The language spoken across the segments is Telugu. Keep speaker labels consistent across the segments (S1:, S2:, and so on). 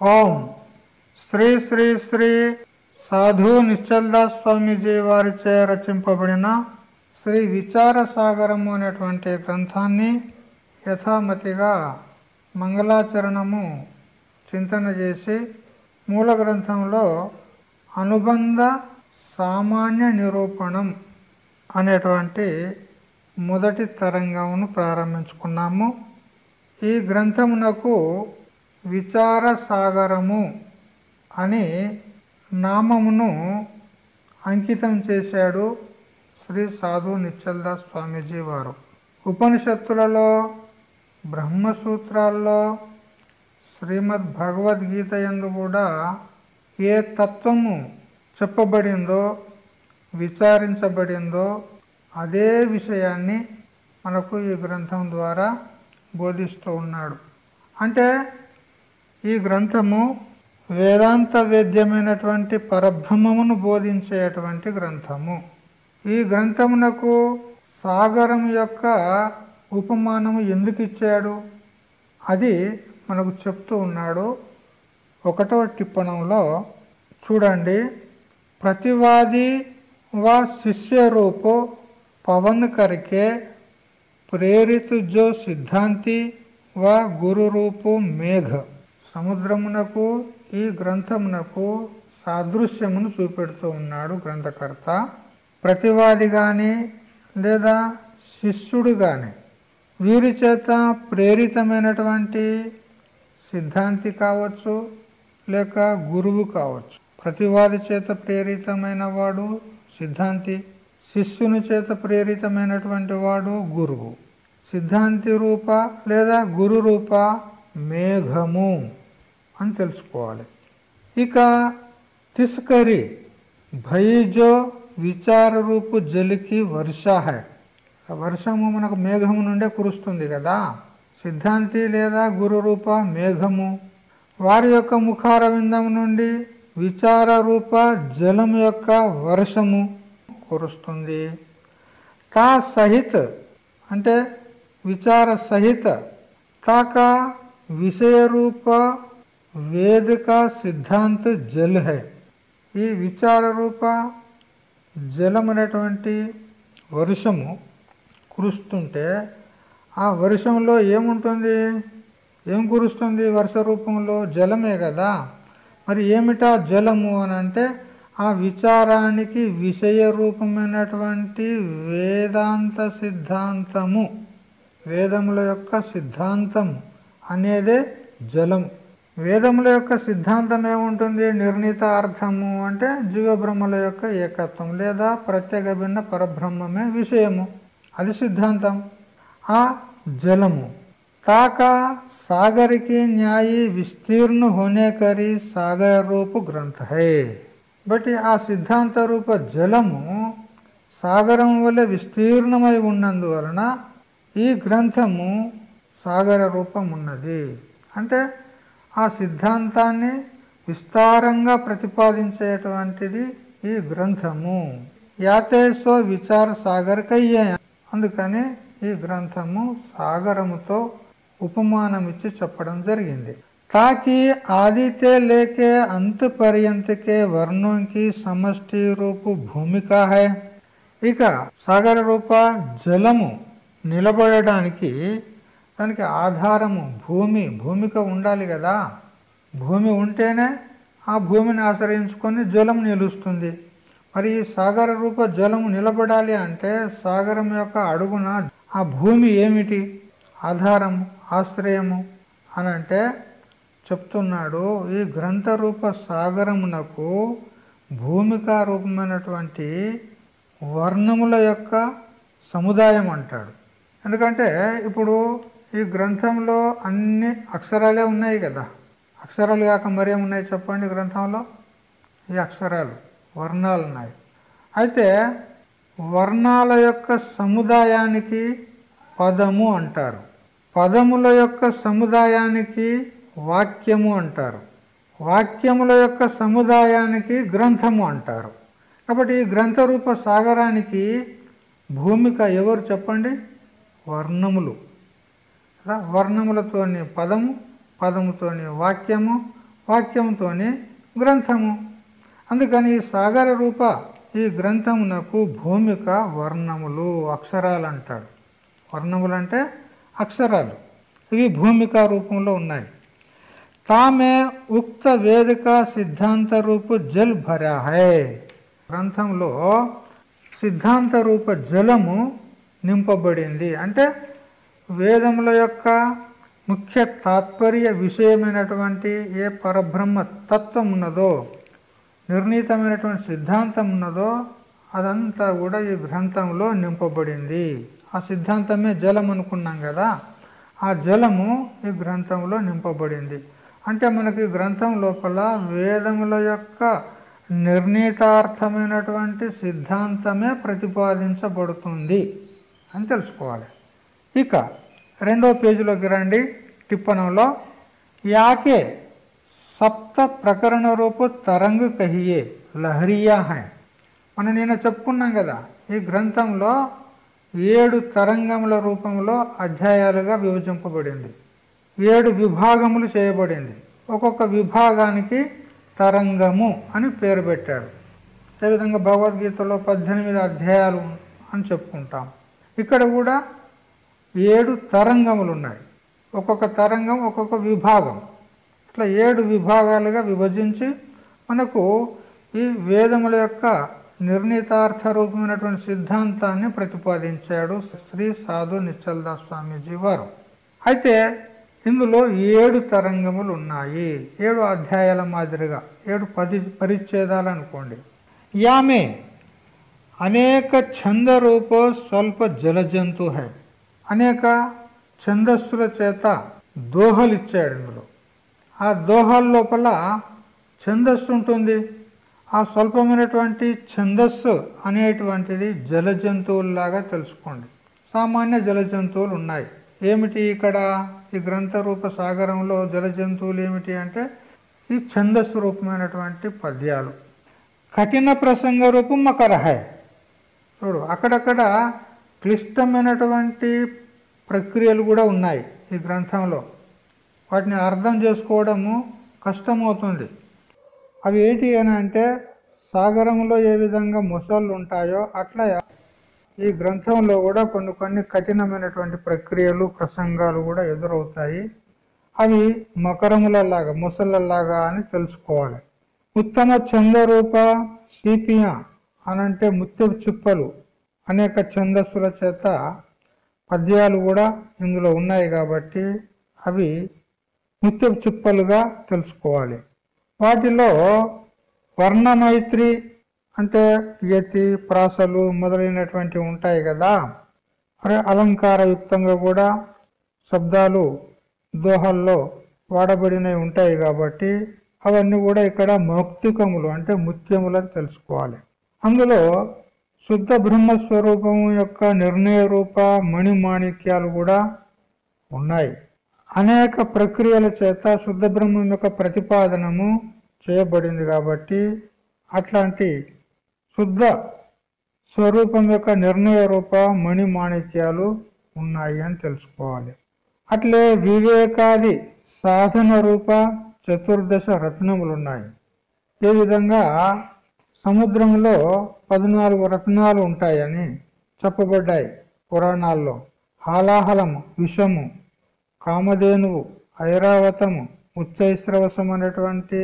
S1: ఓం. శ్రీ శ్రీ శ్రీ సాధు నిశ్చల్దాస్ స్వామీజీ వారిచే రచింపబడిన శ్రీ విచార సాగరము అనేటువంటి గ్రంథాన్ని యథామతిగా మంగళాచరణము చింతన చేసి మూల గ్రంథంలో అనుబంధ సామాన్య నిరూపణం అనేటువంటి మొదటి తరంగమును ప్రారంభించుకున్నాము. ఈ గ్రంథమునకు విచార సాగరము అని నామమును అంకితం చేశాడు శ్రీ సాధు నిశ్చల్దాస్ స్వామీజీ వారు. ఉపనిషత్తులలో బ్రహ్మసూత్రాల్లో శ్రీమద్ భగవద్గీత ఎందు కూడా ఏ తత్వము చెప్పబడిందో విచారించబడిందో అదే విషయాన్ని మనకు ఈ గ్రంథం ద్వారా బోధిస్తూ ఉన్నాడు. అంటే ఈ గ్రంథము వేదాంత వేద్యమైనటువంటి పరబ్రహ్మమును బోధించేటువంటి గ్రంథము. ఈ గ్రంథమునకు సాగరం యొక్క ఉపమానము ఎందుకు ఇచ్చాడు? అది మనకు చెప్తూ ఉన్నాడు. ఒకటో టిప్పణంలో చూడండి. ప్రతివాది వా శిష్యరూపు పవన్ కరికే ప్రేరితు జో సిద్ధాంతి వా గురురూపు మేఘ. సముద్రమునకు ఈ గ్రంథమునకు సాదృశ్యమును చూపెడుతూ ఉన్నాడు గ్రంథకర్త. ప్రతివాది కానీ లేదా శిష్యుడు కానీ వీరి చేత ప్రేరితమైనటువంటి సిద్ధాంతి కావచ్చు లేక గురువు కావచ్చు. ప్రతివాది చేత ప్రేరితమైన వాడు సిద్ధాంతి శిష్యుని చేత ప్రేరితమైనటువంటి వాడు గురువు. సిద్ధాంతి రూప లేదా గురు రూప మేఘము. అని తెలుసుకోవాలి. ఇక తిస్కరి భయజో విచార రూపు జలికి వర్ష హై. వర్షము మనకు మేఘము నుండే కురుస్తుంది కదా. సిద్ధాంతి లేదా గురు రూప మేఘము. వారి యొక్క ముఖారవిందం నుండి విచార రూప జలం యొక్క వర్షము కురుస్తుంది. తా సహిత అంటే విచార సహిత తాక విషయ రూప వేదిక సిద్ధాంత జల్ హై ఈ విచార రూప జలం అనేటువంటి వర్షము కురుస్తుంటే ఆ వర్షంలో ఏముంటుంది ఏం కురుస్తుంది వర్ష రూపంలో జలమే కదా మరి ఏమిటా జలము అని అంటే ఆ విచారానికి విషయ రూపమైనటువంటి వేదాంత సిద్ధాంతము వేదముల యొక్క సిద్ధాంతము అనేదే జలము వేదముల యొక్క సిద్ధాంతం ఏముంటుంది నిర్ణీత అర్థము అంటే జీవబ్రహ్మల యొక్క ఏకత్వం లేదా ప్రత్యేక భిన్న పరబ్రహ్మమే విషయము అది సిద్ధాంతం ఆ జలము ताका सागर की न्यायी विस्तीर्ण होने करी सागर रूप ग्रंथ है బట్ ఆ సిద్ధాంత రూప జలము సాగరం వల్ల విస్తీర్ణమై ఉన్నందువలన ఈ గ్రంథము సాగర రూపం ఉన్నది అంటే ఆ సిద్ధాంతాన్ని విస్తారంగా ప్రతిపాదించేటువంటిది ఈ గ్రంథము. యాతేశ్వ విచార సాగర్కయ్యే. అందుకని ఈ గ్రంథము సాగరముతో ఉపమానమిచ్చి చెప్పడం జరిగింది. తాకి ఆదితే లేకే అంత పర్యంతకే వర్ణంకి సమష్టి రూపు భూమిక హై. ఇక సాగర రూప జలము నిలబడడానికి దానికి ఆధారము భూమి భూమిక ఉండాలి కదా. భూమి ఉంటేనే ఆ భూమిని ఆశ్రయించుకొని జలం నిలుస్తుంది. మరి ఈ సాగర రూప జలము నిలబడాలి అంటే సాగరం యొక్క అడుగున ఆ భూమి ఏమిటి? ఆధారము ఆశ్రయము అని అంటే చెప్తున్నాడు. ఈ గ్రంథ రూప సాగరమునకు భూమికా రూపమైనటువంటి వర్ణముల యొక్క సముదాయం అంటాడు. ఎందుకంటే ఇప్పుడు ఈ గ్రంథంలో అన్ని అక్షరాలే ఉన్నాయి కదా. అక్షరాలు కాక మరేమున్నాయి చెప్పండి గ్రంథంలో? ఈ అక్షరాలు వర్ణాలు ఉన్నాయి అయితే వర్ణాల యొక్క సముదాయానికి పదము అంటారు. పదముల యొక్క సముదాయానికి వాక్యము అంటారు. వాక్యముల యొక్క సముదాయానికి గ్రంథము అంటారు. కాబట్టి ఈ గ్రంథ రూప సాగరానికి భూమిక ఎవరు చెప్పండి? వర్ణములు. వర్ణములతోని పదము పదముతోని వాక్యము వాక్యముతోని గ్రంథము. అందుకని ఈ సాగర రూప ఈ గ్రంథమునకు భూమిక వర్ణములు అక్షరాలు అంటాడు వర్ణములంటే అక్షరాలు. ఇవి భూమిక రూపంలో ఉన్నాయి. తామే ఉక్త వేదిక సిద్ధాంత రూపు జల్ భరా హై గ్రంథంలో సిద్ధాంత రూప జలము నింపబడింది. అంటే వేదముల యొక్క ముఖ్య తాత్పర్య విషయమైనటువంటి ఏ పరబ్రహ్మ తత్వం ఉన్నదో నిర్ణీతమైనటువంటి సిద్ధాంతం ఉన్నదో అదంతా కూడా ఈ గ్రంథంలో నింపబడింది. ఆ సిద్ధాంతమే జలం అనుకున్నాం కదా ఆ జలము ఈ గ్రంథంలో నింపబడింది. అంటే మనకి గ్రంథం లోపల వేదముల యొక్క నిర్ణీతార్థమైనటువంటి సిద్ధాంతమే ప్రతిపాదించబడుతుంది అని తెలుసుకోవాలి. ఇక రెండో పేజీలోకి రండి. టిప్పణంలో యాకే సప్త ప్రకరణ రూపు తరంగ కహియే లహరియా హై. మనం నిన్న చెప్పుకున్నాం కదా ఈ గ్రంథంలో ఏడు తరంగముల రూపంలో అధ్యాయాలుగా విభజింపబడింది. ఏడు విభాగములు చేయబడింది. ఒక్కొక్క విభాగానికి తరంగము అని పేరు పెట్టాడు. అదేవిధంగా భగవద్గీతలో పద్దెనిమిది అధ్యాయాలు అని చెప్పుకుంటాం. ఇక్కడ కూడా ఏడు తరంగములు ఉన్నాయి ఒక్కొక్క తరంగం ఒక్కొక్క విభాగం. ఇట్లా ఏడు విభాగాలుగా విభజించి మనకు ఈ వేదముల యొక్క నిర్ణీతార్థ రూపమైనటువంటి సిద్ధాంతాన్ని ప్రతిపాదించాడు శ్రీ సాధు నిశ్చల్దాస్ స్వామీజీ వారు. అయితే ఇందులో ఏడు తరంగములు ఉన్నాయి ఏడు అధ్యాయాల మాదిరిగా ఏడు పది పరిచ్ఛేదాలు అనుకోండి యామే అనేక ఛందరూప స్వల్ప జల జంతువు హై. అనేక ఛందస్సుల చేత దోహలు ఇచ్చాడు ఇందులో. ఆ దోహల లోపల ఛందస్సు ఉంటుంది. ఆ స్వల్పమైనటువంటి ఛందస్సు అనేటువంటిది జల జంతువుల్లాగా తెలుసుకోండి. సామాన్య జల జంతువులు ఉన్నాయి. ఏమిటి ఇక్కడ? ఈ గ్రంథ రూప సాగరంలో జల జంతువులు ఏమిటి అంటే ఈ ఛందస్సు రూపమైనటువంటి పద్యాలు. కఠిన ప్రసంగ రూపం మకరహే చూడు అక్కడక్కడ క్లిష్టమైనటువంటి ప్రక్రియలు కూడా ఉన్నాయి ఈ గ్రంథంలో. వాటిని అర్థం చేసుకోవడము కష్టమవుతుంది. అవి ఏంటి అని అంటే సాగరంలో ఏ విధంగా మొసళ్ళు ఉంటాయో అట్లా ఈ గ్రంథంలో కూడా కొన్ని కొన్ని కఠినమైనటువంటి ప్రక్రియలు ప్రసంగాలు కూడా ఎదురవుతాయి. అవి మకరములలాగా ముసళ్ళలాగా అని తెలుసుకోవాలి. ఉత్తమ చంద్రరూప సిపియ అనంటే ముత్యపు చిప్పలు. అనేక ఛందస్సుల చేత పద్యాలు కూడా ఇందులో ఉన్నాయి కాబట్టి అవి నిత్య చిప్పలుగా తెలుసుకోవాలి. వాటిలో వర్ణమైత్రి అంటే యతి ప్రాసలు మొదలైనటువంటివి ఉంటాయి కదా. మరి అలంకారయుక్తంగా కూడా శబ్దాలు దోహల్లో వాడబడినవి ఉంటాయి కాబట్టి అవన్నీ కూడా ఇక్కడ మౌక్తికములు అంటే ముత్యములని తెలుసుకోవాలి. అందులో శుద్ధ బ్రహ్మస్వరూపము యొక్క నిర్ణయ రూప మణిమాణిక్యాలు కూడా ఉన్నాయి. అనేక ప్రక్రియల చేత శుద్ధ బ్రహ్మం యొక్క ప్రతిపాదనము చేయబడింది కాబట్టి అట్లాంటి శుద్ధ స్వరూపం యొక్క నిర్ణయ రూప మణిమాణిక్యాలు ఉన్నాయి అని తెలుసుకోవాలి. అట్లే వివేకాది సాధన రూప చతుర్దశ రత్నములు ఉన్నాయి. ఈ విధంగా సముద్రంలో పద్నాలుగు రత్నాలు ఉంటాయని చెప్పబడ్డాయి పురాణాల్లో. హాలాహలము విషము కామధేనువు ఐరావతము ఉచ్చైశ్రవసం అనేటువంటి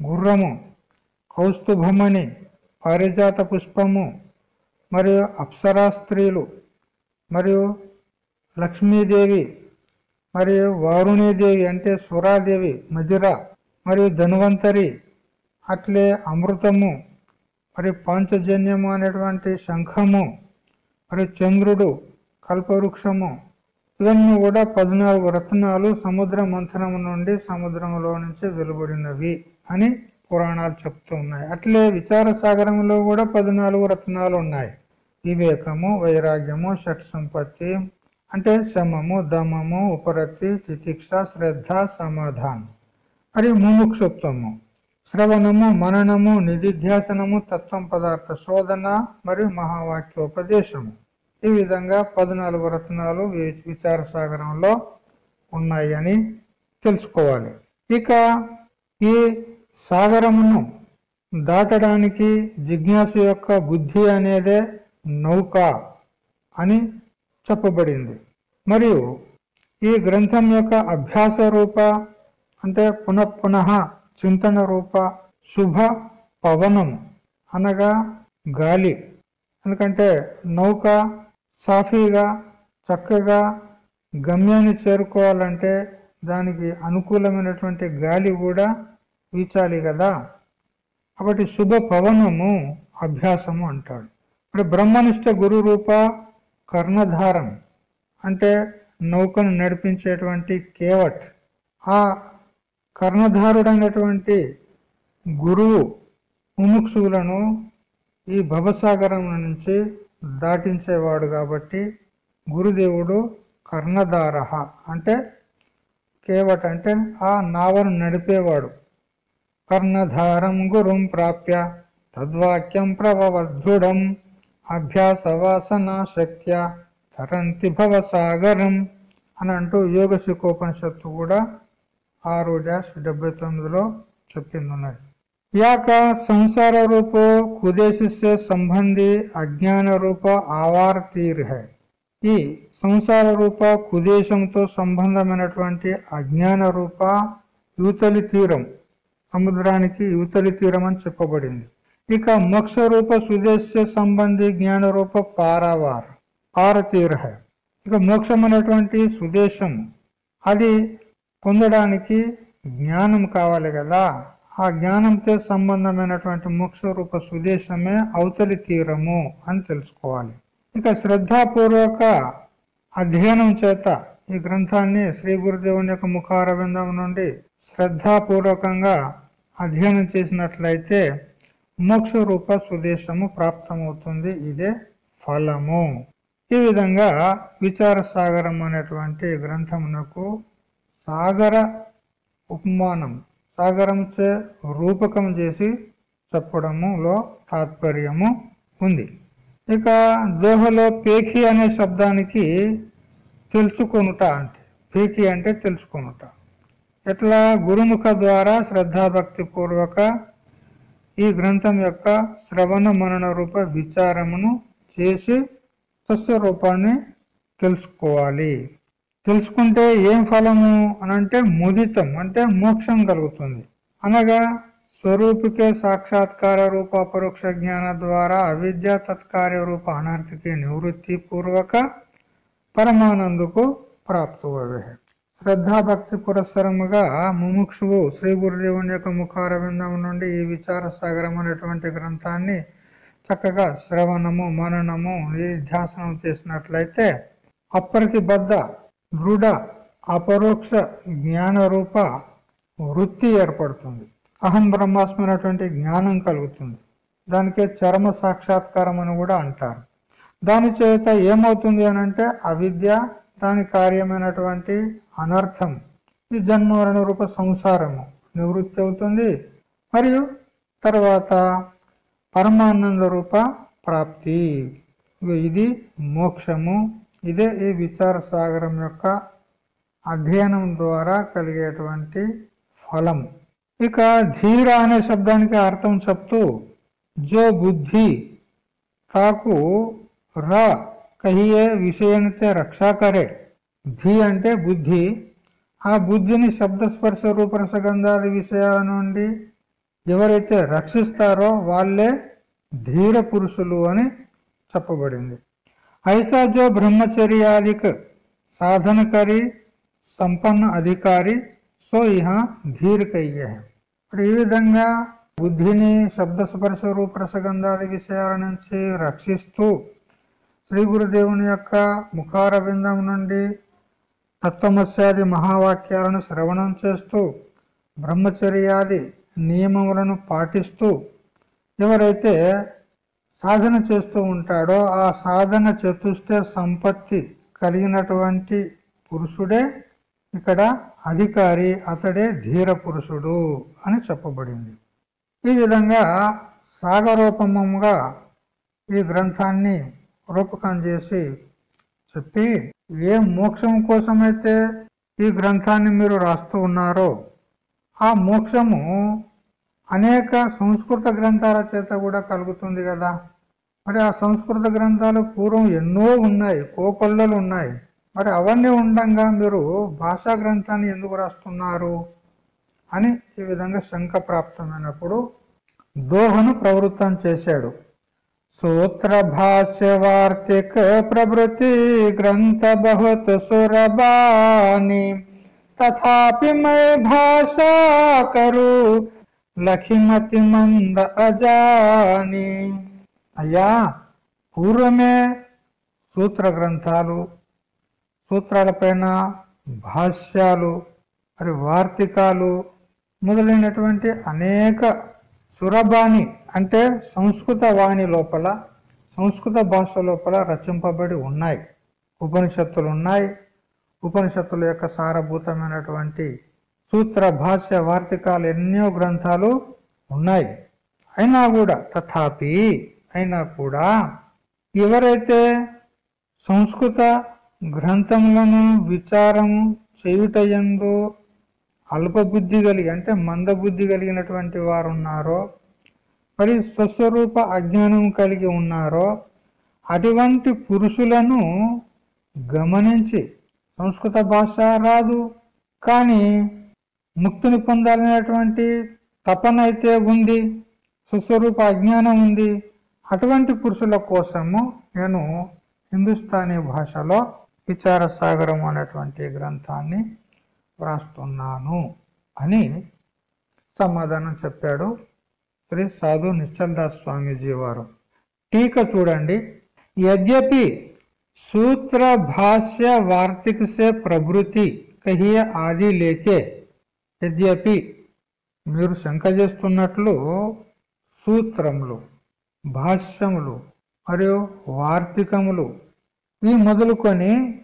S1: గుర్రము కౌస్తుభమణి పారిజాత పుష్పము మరియు అప్సరా స్త్రీలు మరియు లక్ష్మీదేవి మరియు వారుణీదేవి అంటే సురాదేవి మధుర మరియు ధన్వంతరి అట్లే అమృతము మరి పాంచజన్యము అనేటువంటి శంఖము మరి చంద్రుడు కల్పవృక్షము ఇవన్నీ కూడా పద్నాలుగు రత్నాలు సముద్ర మంథనము నుండి సముద్రంలో నుంచి వెలువడినవి అని పురాణాలు చెప్తూ ఉన్నాయి. అట్లే విచార సాగరంలో కూడా పద్నాలుగు రత్నాలు ఉన్నాయి. వివేకము వైరాగ్యము షట్ సంపత్తి అంటే శమము దమము ఉపరక్తి తితిక్ష శ్రద్ధ సమాధానం. మరియు ముముక్షుత్వము శ్రవణము మననము నిధిధ్యాసనము తత్వం పదార్థ శోధన మరియు మహావాక్యోపదేశము. ఈ విధంగా పద్నాలుగు రత్నాలు విచార సాగరంలో ఉన్నాయి అని తెలుసుకోవాలి. ఇక ఈ సాగరమును దాటడానికి జిజ్ఞాసు యొక్క బుద్ధి అనేదే నౌక అని చెప్పబడింది. మరియు ఈ గ్రంథం యొక్క అభ్యాస రూప అంటే పునఃపున చింతన రూప శుభ పవనం అనగా గాలి. ఎందుకంటే నౌక సాఫీగా చక్కగా గమ్యాన్ని చేరుకోవాలంటే దానికి అనుకూలమైనటువంటి గాలి కూడా వీచాలి కదా. కాబట్టి శుభ పవనము అభ్యాసము అంటాడు. ఇప్పుడు బ్రహ్మనిష్ట గురు రూప కర్ణధారం అంటే నౌకను నడిపించేటువంటి కేవట్. ఆ కర్ణధారుడైనటువంటి గురువు ముముక్షువులను ఈ భవసాగరం నుంచి దాటించేవాడు కాబట్టి గురుదేవుడు కర్ణధార అంటే కేవట అంటే ఆ నావను నడిపేవాడు. కర్ణధారం గురుం ప్రాప్య తద్వాక్యం ప్రభవదృఢం అభ్యాసవాసన శక్త్య తరంతి భవసాగరం అని అంటూ యోగ శికోపనిషత్తు కూడా ఆరు డాష్ డెబ్బై తొమ్మిదిలో చెప్పింది యాక సంసార రూపో కుదేశిస్తే సంబంధి అజ్ఞాన రూప ఆవార తీర్ హై ఈ సంసార రూప కుదేశంతో సంబంధమైనటువంటి అజ్ఞాన రూప యువతలి తీరం సముద్రానికి యువతలి తీరం అని చెప్పబడింది. ఇక మోక్ష రూప సుదేశ్య సంబంధి జ్ఞాన రూప పారావార్ పారతీర ఇక మోక్షం అనేటువంటి సుదేశం. అది పొందడానికి జ్ఞానం కావాలి కదా. ఆ జ్ఞానంతో సంబంధమైనటువంటి మోక్ష రూప సుదేశమే అవతలి తీరము అని తెలుసుకోవాలి. ఇక శ్రద్ధాపూర్వక అధ్యయనం చేత ఈ గ్రంథాన్ని శ్రీ గురుదేవుని యొక్క ముఖారవిందం నుండి శ్రద్ధాపూర్వకంగా అధ్యయనం చేసినట్లయితే మోక్ష రూప సుదేశము ప్రాప్తమవుతుంది. ఇదే ఫలము. ఈ విధంగా విచార సాగరం అనేటువంటి గ్రంథమునకు సాగర ఉపమానం. సాగరంచే రూపకం చేసి చెప్పడములో తాత్పర్యము ఉంది. ఇక దోహలో పేకి అనే శబ్దానికి తెలుసుకొనుట అంటే పేకి అంటే తెలుసుకొనుట. ఇట్లా గురుముఖ ద్వారా శ్రద్ధాభక్తి పూర్వక ఈ గ్రంథం యొక్క శ్రవణ మనన రూప విచారమును చేసి సస్య రూపాన్ని తెలుసుకోవాలి. తెలుసుకుంటే ఏం ఫలము అనంటే ముదితం అంటే మోక్షం కలుగుతుంది. అనగా స్వరూపికే సాక్షాత్కార రూప పరోక్ష జ్ఞాన ద్వారా అవిద్య తత్కార్య రూప అనర్థికి నివృత్తి పూర్వక పరమానందుకు ప్రాప్తవే శ్రద్ధాభక్తి పురస్సరముగా ముముక్షువు శ్రీ గురుదేవుని యొక్క ముఖారవిందం నుండి ఈ విచార సాగరం అనేటువంటి గ్రంథాన్ని చక్కగా శ్రవణము మననము ధ్యాసనం చేసినట్లయితే అప్రతిబద్ధ దృఢ అపరోక్ష జ్ఞాన రూప వృత్తి ఏర్పడుతుంది. అహం బ్రహ్మాస్మైనటువంటి జ్ఞానం కలుగుతుంది. దానికే చర్మ సాక్షాత్కారం అని కూడా అంటారు. దాని చేత ఏమవుతుంది అనంటే అవిద్య దాని కార్యమైనటువంటి అనర్థం. ఈ జన్మవరణ రూప సంసారము. నివృత్తి అవుతుంది. మరియు తర్వాత పరమానంద రూప ప్రాప్తి. ఇది మోక్షము. ఇదే ఈ విచార సాగరం యొక్క అధ్యయనం ద్వారా కలిగేటువంటి ఫలం. ఇక ధీర అనే శబ్దానికి అర్థం చెప్తూ జో బుద్ధి తాకు ర కహియే విషయానితే రక్షా కరే. ధీ అంటే బుద్ధి. ఆ బుద్ధిని శబ్దస్పర్శ రూపరసగంధాది విషయాల నుండి ఎవరైతే రక్షిస్తారో వాళ్ళే ధీర పురుషులు అని చెప్పబడింది. ఐసా జో బ్రహ్మచర్యాదిక్ సాధనకరి సంపన్న అధికారి సో ఇహ ధీర్ కయ్యే ఇప్పుడు ఈ విధంగా బుద్ధిని శబ్దస్పర్శ రూపరసగంధాది విషయాల నుంచి రక్షిస్తూ శ్రీ గురుదేవుని యొక్క ముఖార బిందం నుండి తత్వమస్యాది మహావాక్యాలను శ్రవణం చేస్తూ బ్రహ్మచర్యాది నియమములను పాటిస్తూ ఎవరైతే సాధన చేస్తూ ఉంటాడో ఆ సాధన చతుష్ట సంపత్తి కలిగినటువంటి పురుషుడే ఇక్కడ అధికారి అతడే ధీర పురుషుడు అని చెప్పబడింది. ఈ విధంగా సాగరూపమంగా ఈ గ్రంథాన్ని రూపకం చేసి చెప్పి ఏ మోక్షం కోసమైతే ఈ గ్రంథాన్ని మీరు రాస్తూ ఉన్నారో ఆ మోక్షము అనేక సంస్కృత గ్రంథాల చేత కూడా కలుగుతుంది కదా. మరి ఆ సంస్కృత గ్రంథాలు పూర్వం ఎన్నో ఉన్నాయి కోకొల్లలు ఉన్నాయి. మరి అవన్నీ ఉండంగా మీరు భాషా గ్రంథాన్ని ఎందుకు రాస్తున్నారు అని ఈ విధంగా శంక ప్రాప్తమైనప్పుడు దోహను ప్రవృత్తం చేశాడు. సూత్ర భాష్య వార్తిక ప్రభృతి గ్రంథ బహుత్ సురబాని తథాపి మై భాషా కరు లఖిమతి మంద అజాని అయ్యా పూర్వమే సూత్ర గ్రంథాలు సూత్రాలపైన భాష్యాలు మరి వార్తికాలు మొదలైనటువంటి అనేక సురబాణి అంటే సంస్కృత వాణి లోపల సంస్కృత భాష లోపల రచింపబడి ఉన్నాయి. ఉపనిషత్తులు ఉన్నాయి. ఉపనిషత్తుల యొక్క సారభూతమైనటువంటి సూత్ర భాష్య వార్తికాలు ఎన్నో గ్రంథాలు ఉన్నాయి. అయినా కూడా తథాపి అయినా కూడా ఎవరైతే సంస్కృత గ్రంథములను విచారం చేయుటయందు అల్పబుద్ధి కలిగి అంటే మందబుద్ధి కలిగినటువంటి వారు ఉన్నారో మరి స్వస్వరూప అజ్ఞానం కలిగి ఉన్నారో అటువంటి పురుషులను గమనించి సంస్కృత భాష రాదు కానీ ముక్తిని పొందాలనేటువంటి తపన అయితే ఉంది సుస్వరూప అజ్ఞానం ఉంది అటువంటి పురుషుల కోసము నేను హిందుస్థానీ భాషలో విచార సాగరం అనేటువంటి గ్రంథాన్ని వ్రాస్తున్నాను అని సమాధానం చెప్పాడు శ్రీ సాధు నిశ్చల్దాస్ స్వామీజీ వారు. టీక చూడండి. యద్యపి సూత్ర భాష్య వార్తిక సే ప్రభృతి కహియ ఆది లేకే. యద్యపి మీరు శంక చేస్తున్నట్లు సూత్రములు. భాష్యములు మరియు వార్తికములు. ఈ మొదలుకొని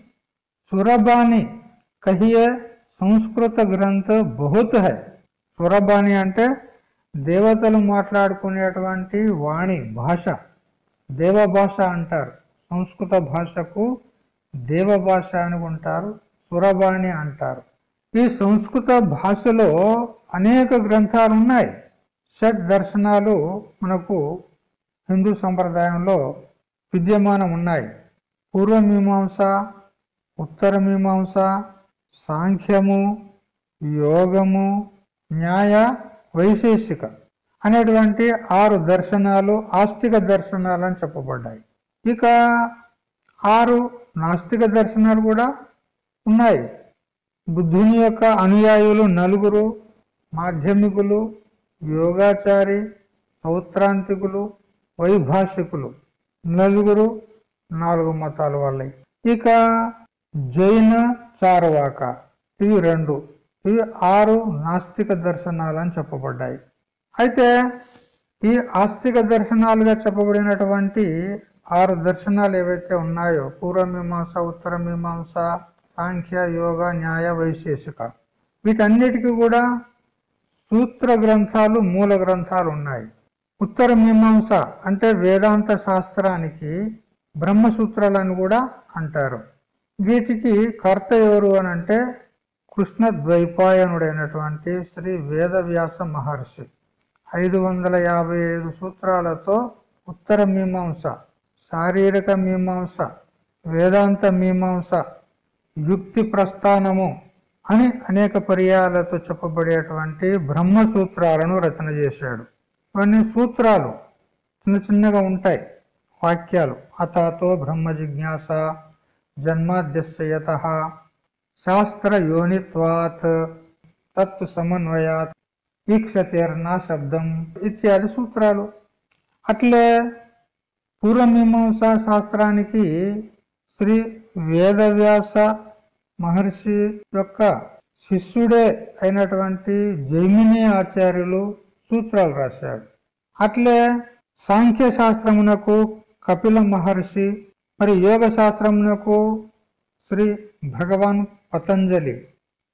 S1: సురబాణి కహియే సంస్కృత గ్రంథ బహుత్ హై. అంటే దేవతలు మాట్లాడుకునేటువంటి వాణి భాష. దేవ భాష అంటారు. సంస్కృత భాషకు దేవ భాష అనుకుంటారు సురబాణి అంటారు. ఈ సంస్కృత భాషలో అనేక గ్రంథాలు ఉన్నాయి. షట్ దర్శనాలు మనకు హిందూ సంప్రదాయంలో విద్యమానం ఉన్నాయి. పూర్వమీమాంస ఉత్తర మీమాంస సాంఖ్యము యోగము న్యాయ వైశేషిక అనేటువంటి ఆరు దర్శనాలు ఆస్తిక దర్శనాలు అని చెప్పబడ్డాయి. ఇక ఆరు నాస్తిక దర్శనాలు కూడా ఉన్నాయి. బుద్ధుని యొక్క అనుయాయులు నలుగురు మాధ్యమికులు యోగాచారి సౌత్రాంతికులు వైభాషికులు నలుగురు నాలుగు మతాల వాళ్ళవి ఇక జైన చారవాక. ఇవి రెండు. ఇవి ఆరు నాస్తిక దర్శనాలు అని చెప్పబడ్డాయి. అయితే ఈ ఆస్తిక దర్శనాలుగా చెప్పబడినటువంటి ఆరు దర్శనాలు ఏవైతే ఉన్నాయో పూర్వమీమాంస ఉత్తర మీమాంస సాంఖ్య యోగ న్యాయ వైశేషిక. వీటన్నిటికీ కూడా సూత్ర గ్రంథాలు మూల గ్రంథాలు ఉన్నాయి. ఉత్తర మీమాంస అంటే వేదాంత శాస్త్రానికి బ్రహ్మసూత్రాలను కూడా అంటారు. వీటికి కర్త ఎవరు అని అంటే కృష్ణ ద్వైపాయనుడైనటువంటి శ్రీ వేదవ్యాస మహర్షి. ఐదు వందల యాభై ఐదు సూత్రాలతో ఉత్తర మీమాంస శారీరక మీమాంస వేదాంత మీమాంస యుక్తి ప్రస్థానము అని అనేక పర్యాలతో చెప్పబడేటువంటి బ్రహ్మసూత్రాలను రచన చేశాడు. కొన్ని సూత్రాలు చిన్న చిన్నగా ఉంటాయి. వాక్యాలు. అతతో బ్రహ్మ జిజ్ఞాస జన్మాద్యశయత శాస్త్ర యోనిత్వాత్ తత్ సమన్వయాత్ ఈక్షతేర్నా శబ్దం ఇత్యాది సూత్రాలు. అట్లే పూర్వమీమాంసా శాస్త్రానికి శ్రీ వేదవ్యాస మహర్షి యొక్క శిష్యుడే అయినటువంటి జైమిని ఆచార్యులు సూత్రాలు రాశాడు అట్లే సాంఖ్య శాస్త్రమునకు కపిల మహర్షి మరి యోగ శాస్త్రమునకు శ్రీ భగవాన్ పతంజలి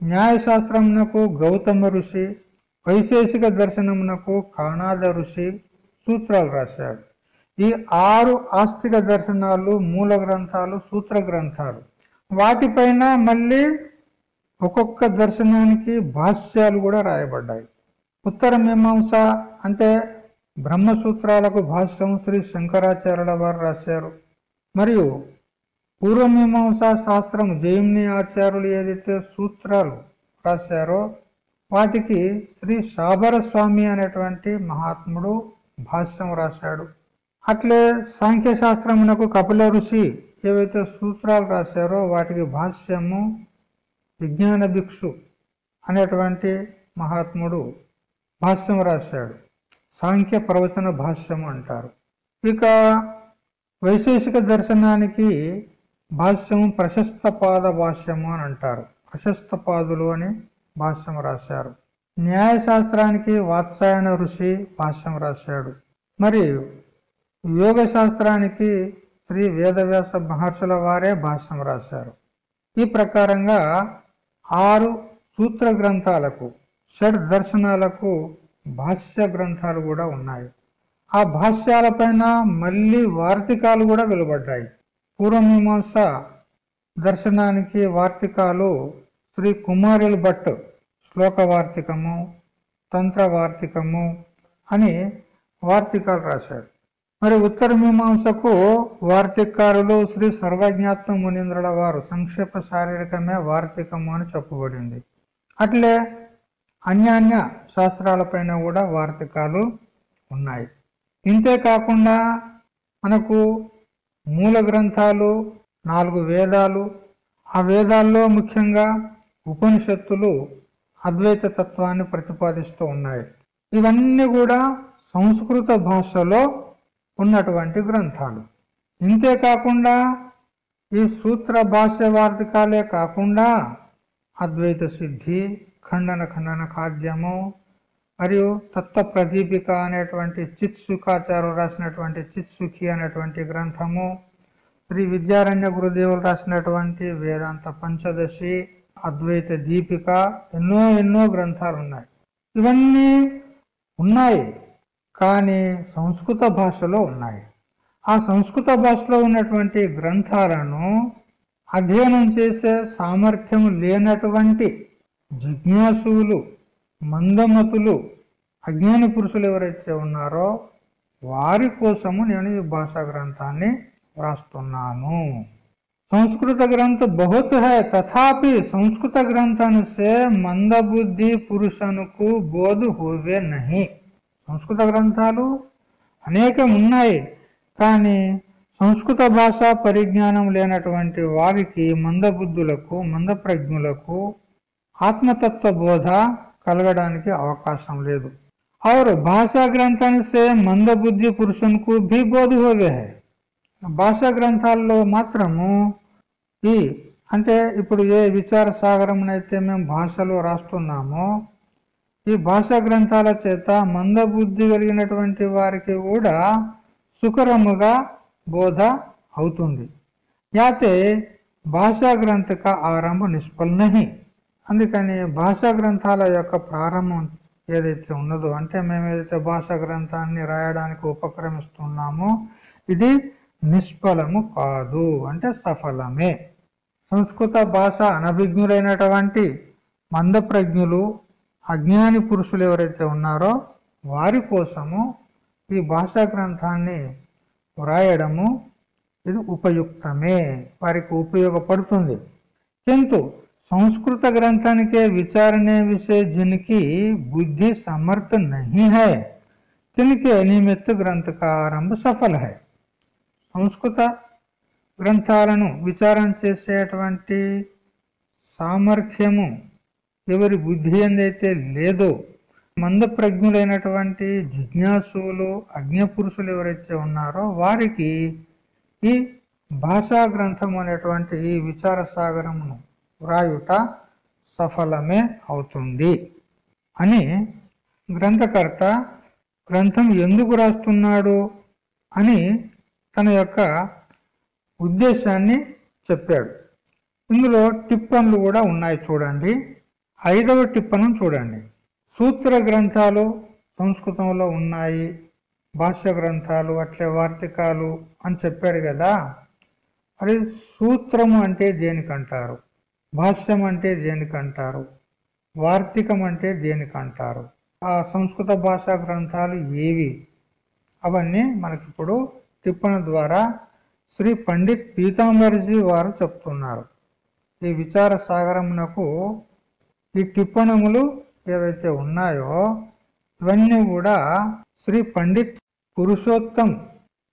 S1: న్యాయశాస్త్రమునకు గౌతమ ఋషి వైశేషిక దర్శనమునకు కాణాద ఋషి సూత్రాలు రాశాడు ఈ ఆరు ఆస్తిక దర్శనాలు మూల గ్రంథాలు సూత్ర గ్రంథాలు. వాటిపైన మళ్ళీ ఒక్కొక్క దర్శనానికి భాష్యాలు కూడా రాయబడ్డాయి. ఉత్తర మీమాంస అంటే బ్రహ్మసూత్రాలకు భాష్యం శ్రీ శంకరాచార్యుల వారు రాశారు. మరియు పూర్వమీమాంసా శాస్త్రం జైమిని ఆచార్యులు ఏదైతే సూత్రాలు రాశారో వాటికి శ్రీ సాబరస్వామి అనేటువంటి మహాత్ముడు భాష్యం రాశాడు. అట్లే సాంఖ్యశాస్త్రమునకు కపిల ఋషి ఏవైతే సూత్రాలు రాశారో వాటికి భాష్యము విజ్ఞాన భిక్షు అనేటువంటి మహాత్ముడు భాష్యం రాశాడు. సాంఖ్య ప్రవచన భాష్యము అంటారు. ఇక వైశేషిక దర్శనానికి భాష్యము ప్రశస్త పాద భాష్యము అని అంటారు. ప్రశస్త పాదులు అని భాష్యం రాశారు. న్యాయశాస్త్రానికి వాత్సాయన ఋషి భాష్యం రాశాడు. మరియు యోగ శాస్త్రానికి శ్రీ వేదవ్యాస మహర్షుల వారే భాష్యం రాశారు. ఈ ప్రకారంగా ఆరు సూత్ర గ్రంథాలకు షడ్ దర్శనాలకు భాష్య గ్రంథాలు కూడా ఉన్నాయి. ఆ భాష్యాలపైన మళ్ళీ వార్తికాలు కూడా వెలువడ్డాయి. పూర్వమీమాంస దర్శనానికి వార్తికాలు శ్రీ కుమారుల భట్ శ్లోక వార్తికము తంత్ర వార్తికము అని వార్తికాలు రాశాడు మరి ఉత్తర మీమాంసకు వార్తికారులు శ్రీ సర్వజ్ఞాత్మ మునీంద్రుల వారు సంక్షేప శారీరకమే వార్తికము అని చెప్పబడింది. అట్లే అన్యాన్య శాస్త్రాలపైన కూడా వార్తకాలు ఉన్నాయి. ఇంతే కాకుండా మనకు మూల గ్రంథాలు నాలుగు వేదాలు ఆ వేదాల్లో ముఖ్యంగా ఉపనిషత్తులు అద్వైత తత్వాన్ని ప్రతిపాదిస్తూ ఉన్నాయి. ఇవన్నీ కూడా సంస్కృత భాషలో ఉన్నటువంటి గ్రంథాలు. ఇంతే కాకుండా ఈ సూత్ర భాష్య వార్తికాలే కాకుండా అద్వైత సిద్ధి ఖండన ఖండన ఖాద్యము మరియు తత్వ ప్రదీపిక అనేటువంటి చిత్సుఖాచారు రాసినటువంటి చిత్సుఖి అనేటువంటి గ్రంథము శ్రీ విద్యారణ్య గురుదేవులు రాసినటువంటి వేదాంత పంచదశి అద్వైత దీపిక ఎన్నో ఎన్నో గ్రంథాలు ఉన్నాయి. ఇవన్నీ ఉన్నాయి కానీ సంస్కృత భాషలో ఉన్నాయి. ఆ సంస్కృత భాషలో ఉన్నటువంటి గ్రంథాలను అధ్యయనం చేసే సామర్థ్యం లేనటువంటి జిజ్ఞాసులు మందమతులు అజ్ఞాని పురుషులు ఎవరైతే ఉన్నారో వారి కోసము నేను ఈ భాషా గ్రంథాన్ని వ్రాస్తున్నాను. సంస్కృత గ్రంథ బహుత హై తథాపి సంస్కృత గ్రంథానిసే మందబుద్ధి పురుషనుకు బోధు హోవే నహి. సంస్కృత గ్రంథాలు అనేకం ఉన్నాయి కానీ సంస్కృత భాష పరిజ్ఞానం లేనటువంటి వారికి మందబుద్ధులకు మందప్రజ్ఞులకు ఆత్మతత్వ బోధ కలగడానికి అవకాశం లేదు. और భాషా గ్రంథాన్ని సే మందబుద్ధి పురుషునికి భీ బోధ హోవే హై. భాషా గ్రంథాల్లో మాత్రము ఈ అంటే ఇప్పుడు ఏ విచార సాగరంనైతే మేము భాషలో రాస్తున్నామో ఈ భాషా గ్రంథాల చేత మందబుద్ధి కలిగినటువంటి వారికి కూడా సుకరముగా బోధ అవుతుంది. యాతే భాషా గ్రంథక ఆరంభ నిష్ఫల్ నహి. అందుకని భాషా గ్రంథాల యొక్క ప్రారంభం ఏదైతే ఉన్నదో అంటే మేము ఏదైతే భాషా గ్రంథాన్ని రాయడానికి ఉపక్రమిస్తున్నామో ఇది నిష్ఫలము కాదు అంటే సఫలమే. సంస్కృత భాష అనభిజ్ఞులైనటువంటి మందప్రజ్ఞులు అజ్ఞాని పురుషులు ఎవరైతే ఉన్నారో వారి కోసము ఈ భాషా గ్రంథాన్ని వ్రాయడము ఇది ఉపయుక్తమే వారికి ఉపయోగపడుతుంది. కింటు సంస్కృత గ్రంథానికే విచారణే విషయ जिनकी बुद्धि समर्थ नहीं है तिनके निमित्त ग्रंथ का आरंभ सफल है సంస్కృత గ్రంథాలను విచారణ చేసేటువంటి సామర్థ్యము ఎవరి బుద్ధి ఎందైతే లేదో మందప్రజ్ఞులైనటువంటి జిజ్ఞాసులు అజ్ఞపురుషులు ఎవరైతే ఉన్నారో వారికి ఈ భాషా గ్రంథం అనేటువంటి ఈ విచార సాగరమును వ్రాయుట సఫలమే అవుతుంది అని గ్రంథకర్త గ్రంథం ఎందుకు రాస్తున్నాడు అని తన యొక్క ఉద్దేశాన్ని చెప్పాడు. ఇందులో టిప్పన్లు కూడా ఉన్నాయి చూడండి. ఐదవ టిప్పను చూడండి. సూత్ర గ్రంథాలు సంస్కృతంలో ఉన్నాయి. భాష్య గ్రంథాలు అట్లే వార్తికాలు అని చెప్పాడు కదా. మరి సూత్రము అంటే దేనికంటారు? భాష్యం అంటే దేనికంటారు వార్తికం అంటే దేనికంటారు ఆ సంస్కృత భాషా గ్రంథాలు ఏవి? అవన్నీ మనకిప్పుడు టిప్పణ ద్వారా శ్రీ పండిత్ పీతాంబర్జీ వారు చెప్తున్నారు. ఈ విచార సాగరమునకు ఈ టిప్పణములు ఏవైతే ఉన్నాయో ఇవన్నీ కూడా శ్రీ పండిత్ పురుషోత్తం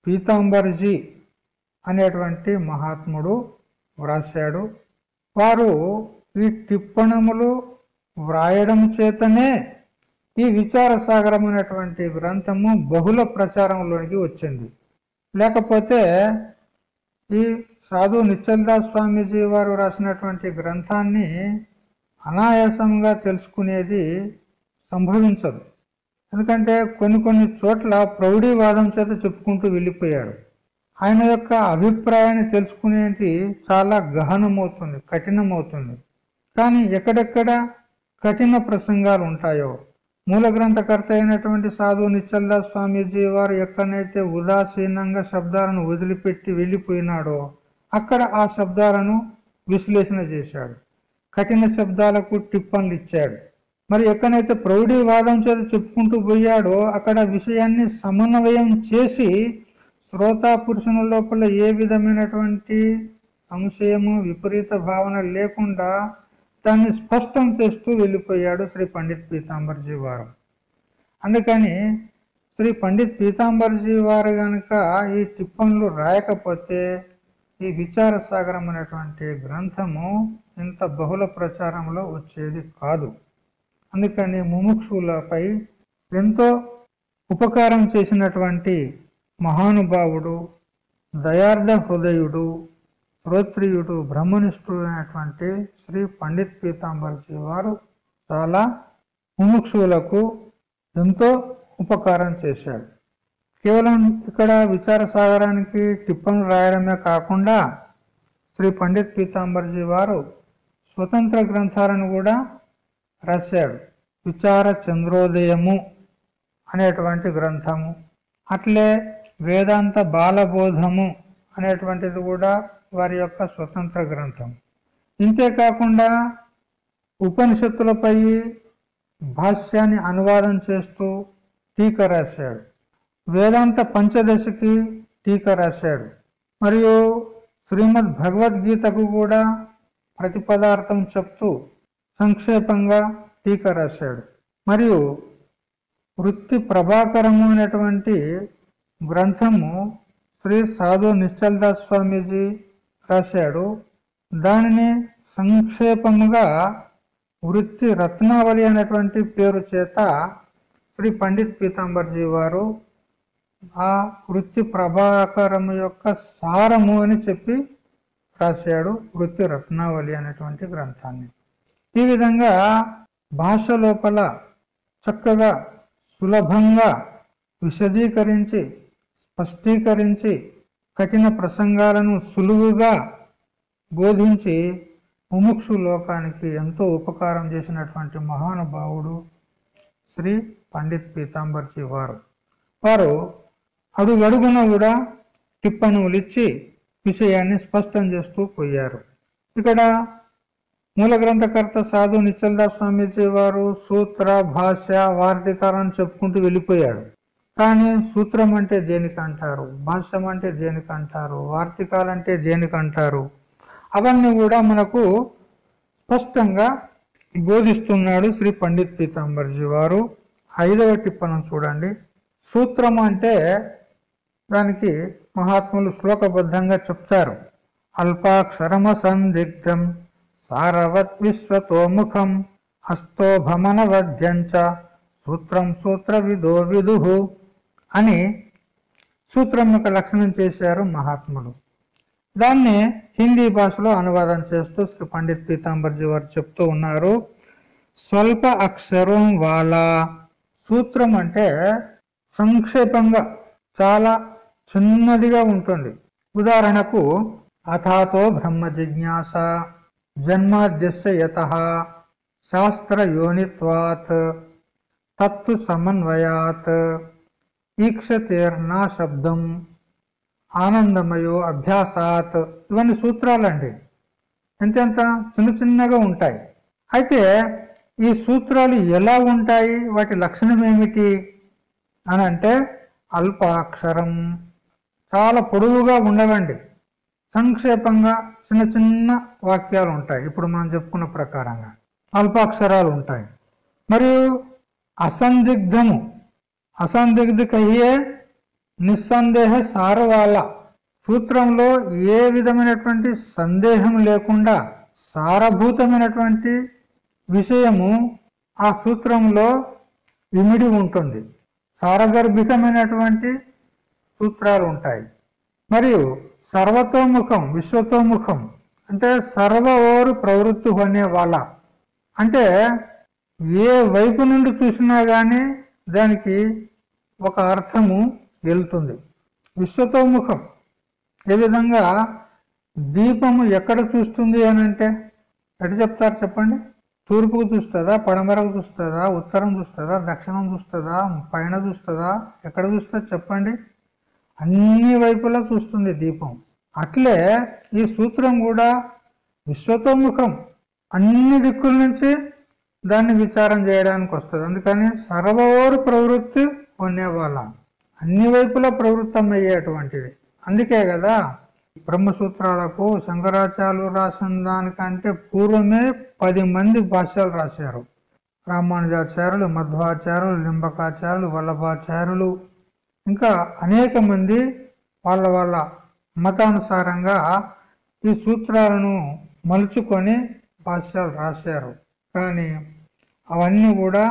S1: పీతాంబర్జీ అనేటువంటి మహాత్ముడు వ్రాశాడు. వారు ఈ టిప్పణములు వ్రాయడం చేతనే ఈ విచార సాగరమైనటువంటి గ్రంథము బహుళ ప్రచారంలోనికి వచ్చింది. లేకపోతే ఈ సాధు నిశ్చల్దాస్ స్వామీజీ వారు రాసినటువంటి గ్రంథాన్ని అనాయాసంగా తెలుసుకునేది సంభవించదు. ఎందుకంటే కొన్ని కొన్ని చోట్ల ప్రౌఢీవాదం చేత చెప్పుకుంటూ వెళ్ళిపోయాడు ఆయన యొక్క అభిప్రాయాన్ని తెలుసుకునేది చాలా గహనమవుతుంది కఠినమవుతుంది. కానీ ఎక్కడెక్కడ కఠిన ప్రసంగాలు ఉంటాయో మూల గ్రంథకర్త అయినటువంటి సాధు నిశ్చల్దా స్వామీజీ వారు ఎక్కడైతే ఉదాసీనంగా శబ్దాలను వదిలిపెట్టి వెళ్ళిపోయినాడో అక్కడ ఆ శబ్దాలను విశ్లేషణ చేశాడు. కఠిన శబ్దాలకు టిప్పన్లు ఇచ్చాడు. మరి ఎక్కడైతే ప్రౌఢీవాదం చేత చెప్పుకుంటూ పోయాడో అక్కడ విషయాన్ని సమన్వయం చేసి శ్రోతా పురుషుని లోపల ఏ విధమైనటువంటి సంశయము విపరీత భావన లేకుండా దాన్ని స్పష్టం చేస్తూ వెళ్ళిపోయాడు శ్రీ పండిత్ పీతాంబర్జీ వారు. అందుకని శ్రీ పండిత్ పీతాంబర్జీ వారు గనక ఈ టిప్పన్లు రాయకపోతే ఈ విచార సాగరం అనేటువంటి గ్రంథము ఇంత బహుళ ప్రచారంలో వచ్చేది కాదు. అందుకని ముముక్షులపై ఎంతో ఉపకారం చేసినటువంటి మహానుభావుడు దయార్థ హృదయుడు శ్రోత్రియుడు బ్రహ్మనిష్ఠుడు అయినటువంటి శ్రీ పండిత్ పీతాంబర్జీ వారు చాలా ముముక్షులకు ఎంతో ఉపకారం చేశాడు కేవలం ఇక్కడ విచార సాగరానికి టిప్పను రాయడమే కాకుండా శ్రీ పండిత్ పీతాంబర్జీ వారు స్వతంత్ర గ్రంథాలను కూడా రాశాడు విచార చంద్రోదయము అనేటువంటి గ్రంథము. అట్లే వేదాంత బాలబోధము అనేటువంటిది కూడా వారి యొక్క స్వతంత్ర గ్రంథం. ఇంతేకాకుండా ఉపనిషత్తులపై భాష్యాన్ని అనువాదం చేస్తూ టీక రాశాడు. వేదాంత పంచదశకి టీక రాశాడు. మరియు శ్రీమద్ భగవద్గీతకు కూడా ప్రతిపదార్థం చెప్తూ సంక్షేపంగా టీక రాశాడు. మరియు వృత్తి ప్రభాకరము అనేటువంటి గ్రంథము శ్రీ సాధు నిశ్చల్దాస్ స్వామీజీ రాశాడు. దానిని సంక్షేపముగా వృత్తి రత్నావళి అనేటువంటి పేరు చేత శ్రీ పండిత్ పీతాంబర్జీ వారు ఆ వృత్తి ప్రభాకరము యొక్క సారము అని చెప్పి రాశాడు వృత్తి రత్నావళి అనేటువంటి గ్రంథాన్ని. ఈ విధంగా భాష లోపల చక్కగా సులభంగా విశదీకరించి స్పష్టీకరించి కఠిన ప్రసంగాలను సులువుగా బోధించి ముముక్షు లోకానికి ఎంతో ఉపకారం చేసినటువంటి మహానుభావుడు శ్రీ పండిత్ పీతాంబర్జీ వారు. వారు అడుగడుగున కూడా టిప్పణువులు ఇచ్చి విషయాన్ని స్పష్టం చేస్తూ పోయారు. ఇక్కడ మూల గ్రంథకర్త సాధు నిశ్చల్దాస్ స్వామీజీ వారు సూత్ర భాష వార్తీకారం చెప్పుకుంటూ వెళ్ళిపోయాడు. కానీ సూత్రం అంటే దేనికంటారు భాష్యం అంటే దేనికంటారు వార్తికాలంటే దేనికంటారు అవన్నీ కూడా మనకు స్పష్టంగా బోధిస్తున్నాడు శ్రీ పండిత్ పీతాంబర్జీ వారు. ఐదవ టిప్పణం చూడండి. సూత్రం అంటే దానికి మహాత్ములు శ్లోకబద్ధంగా చెప్తారు. అల్పాక్షరమ సందిగ్ధం సారవత్ విశ్వతోముఖం హస్తోభమనవధ్యంచ సూత్రం సూత్ర విదో విదు అని సూత్రం యొక్క లక్షణం చేశారు మహాత్ములు. దాన్ని హిందీ భాషలో అనువాదం చేస్తూ శ్రీ పండిత్ పీతాంబర్జీ వారు చెప్తూ ఉన్నారు స్వల్ప అక్షరం వాలా. సూత్రం అంటే సంక్షేపంగా చాలా చిన్నదిగా ఉంటుంది. ఉదాహరణకు అథాతో బ్రహ్మ జిజ్ఞాస జన్మాద్యత యత శాస్త్ర యోనిత్వాత్ తత్తు సమన్వయాత్ ఈక్షతేర్నా శబ్దం. ఆనందమయో అభ్యాసాత్ ఇవన్నీ సూత్రాలండి. ఎంతెంత? చిన్న చిన్నగా ఉంటాయి. అయితే ఈ సూత్రాలు ఎలా ఉంటాయి? వాటి లక్షణం ఏమిటి? అని అంటే అల్పాక్షరం. చాలా పొడవుగా ఉండవండి. సంక్షేపంగా చిన్న చిన్న వాక్యాలు ఉంటాయి. ఇప్పుడు మనం చెప్పుకున్న ప్రకారంగా అల్పాక్షరాలు ఉంటాయి. మరియు అసందిగ్ధము అసందిగ్ధ కయ్యే నిస్సందేహ సారవాల సూత్రంలో ఏ విధమైనటువంటి సందేహం లేకుండా సారభూతమైనటువంటి విషయము ఆ సూత్రంలో ఇమిడి ఉంటుంది. సారగర్భితమైనటువంటి సూత్రాలు ఉంటాయి. మరియు సర్వతోముఖం విశ్వతోముఖం అంటే సర్వ ఓరు ప్రవృత్తి అనే వాళ్ళ అంటే ఏ వైపు నుండి చూసినా కానీ దానికి ఒక అర్థము వెళ్తుంది. విశ్వతోముఖం. ఏ విధంగా దీపము ఎక్కడ చూస్తుంది అని అంటే ఎటు చెప్తారు చెప్పండి? తూర్పుకు చూస్తుందా పడమరకు చూస్తుందా ఉత్తరం చూస్తుందా దక్షిణం చూస్తుందా పైన చూస్తుందా ఎక్కడ చూస్తుంది చెప్పండి. అన్ని వైపులా చూస్తుంది దీపం. అట్లే ఈ సూత్రం కూడా విశ్వతోముఖం. అన్ని దిక్కుల నుంచి దాన్ని విచారం చేయడానికి వస్తుంది. అందుకని సర్వోరు ప్రవృత్తి కొనేవాళ్ళ అన్ని వైపులా ప్రవృత్తమయ్యేటువంటివి. అందుకే కదా బ్రహ్మసూత్రాలకు శంకరాచార్యులు రాసిన దానికంటే పూర్వమే పది మంది భాష్యాలు రాశారు. రామానుజాచార్యులు మధ్వాచార్యులు లింబకాచార్యులు వల్లభాచార్యులు. ఇంకా అనేక మంది వాళ్ళ వాళ్ళ మతానుసారంగా ఈ సూత్రాలను మలుచుకొని భాష్యాలు రాశారు. కానీ అవన్నీ కూడా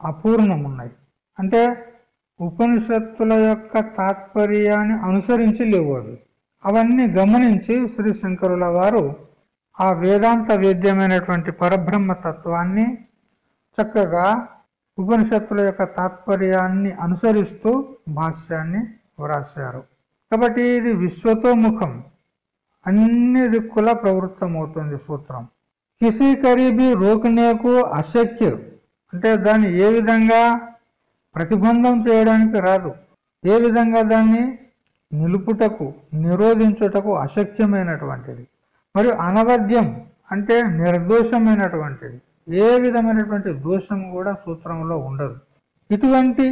S1: అపూర్ణమున్నాయి. అంటే ఉపనిషత్తుల యొక్క తాత్పర్యాన్ని అనుసరించి లేవు అవి అవన్నీ గమనించి శ్రీ శంకరుల వారు ఆ వేదాంత వేద్యమైనటువంటి పరబ్రహ్మ తత్వాన్ని చక్కగా ఉపనిషత్తుల యొక్క తాత్పర్యాన్ని అనుసరిస్తూ భాష్యాన్ని వ్రాశారు. కాబట్టి ఇది విశ్వతోముఖం అన్ని దిక్కుల ప్రవృత్తమవుతుంది సూత్రం. కిసి కరీబీ రోకనేకు అశక్య అంటే దాన్ని ఏ విధంగా ప్రతిబంధం చేయడానికి రాదు. ఏ విధంగా దాన్ని నిలుపుటకు నిరోధించుటకు అశక్యమైనటువంటిది? మరియు అనవద్యం అంటే నిర్దోషమైనటువంటిది. ఏ విధమైనటువంటి దోషం కూడా సూత్రంలో ఉండదు. ఇటువంటి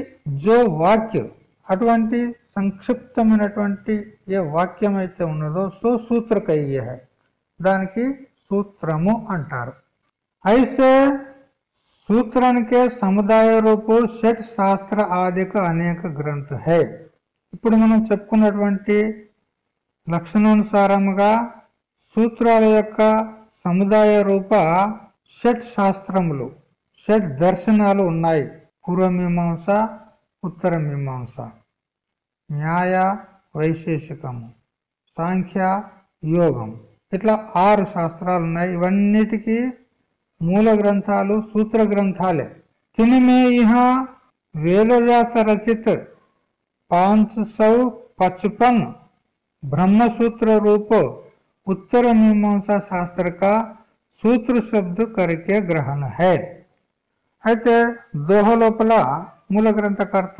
S1: జో వాక్య అటువంటి సంక్షిప్తమైనటువంటి ఏ వాక్యం అయితే ఉన్నదో సో సూత్రకయ్య దానికి సూత్రము అంటారు. అయితే సూత్రానికే సముదాయ రూపు షట్ శాస్త్ర ఆదిక అనేక గ్రంథ హై. ఇప్పుడు మనం చెప్పుకున్నటువంటి లక్షణానుసారముగా సూత్రాల యొక్క సముదాయ రూప షట్ శాస్త్రములు షట్ దర్శనాలు ఉన్నాయి. పూర్వమీమాంస ఉత్తర మీమాంస న్యాయ వైశేషికము. సాంఖ్య యోగం. ఇట్లా ఆరు శాస్త్రాలు ఉన్నాయి. ఇవన్నిటికీ మూల గ్రంథాలు సూత్ర గ్రంథాలే తినిమే ఇహ వేదవ్యాస రచిత पांच सौ पचपन ब्रह्म सूत्र रूप उत्तर मीमांसा शास्त्र का సూత్ర శబ్ద కరికే గ్రహణ హై అయితే దోహ లోపల మూల గ్రంథకర్త